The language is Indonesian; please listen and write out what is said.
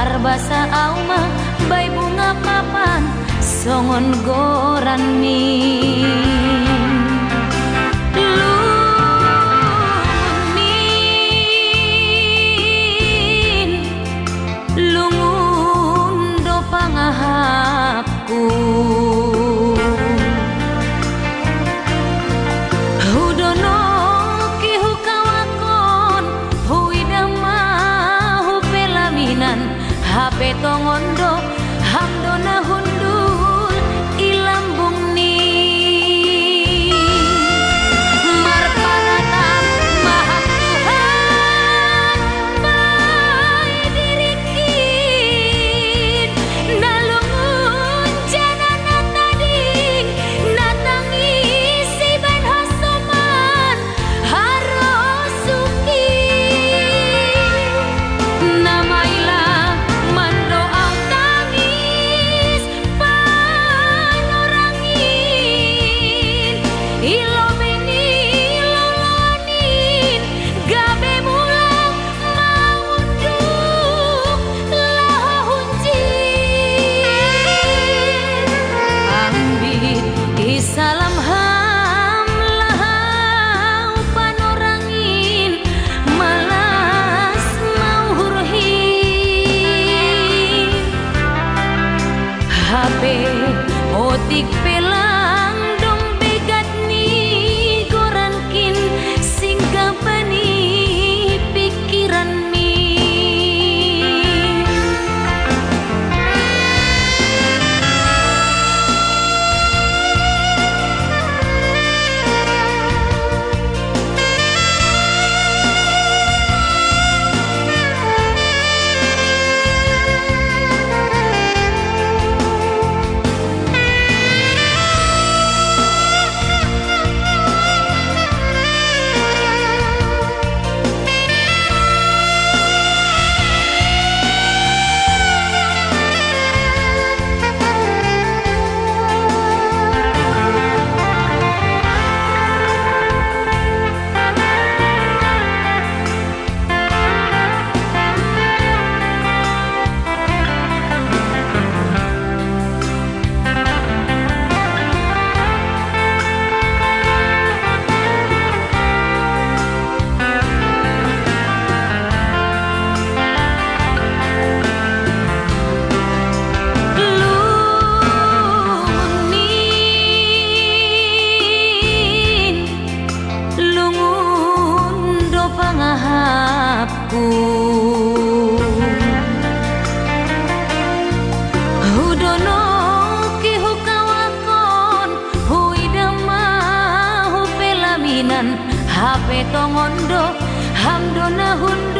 Arbasa auma bay bunga papan songon goran mi. Habe tongondo hamdo nahun o tigpil Habe tongondo hamdona hundo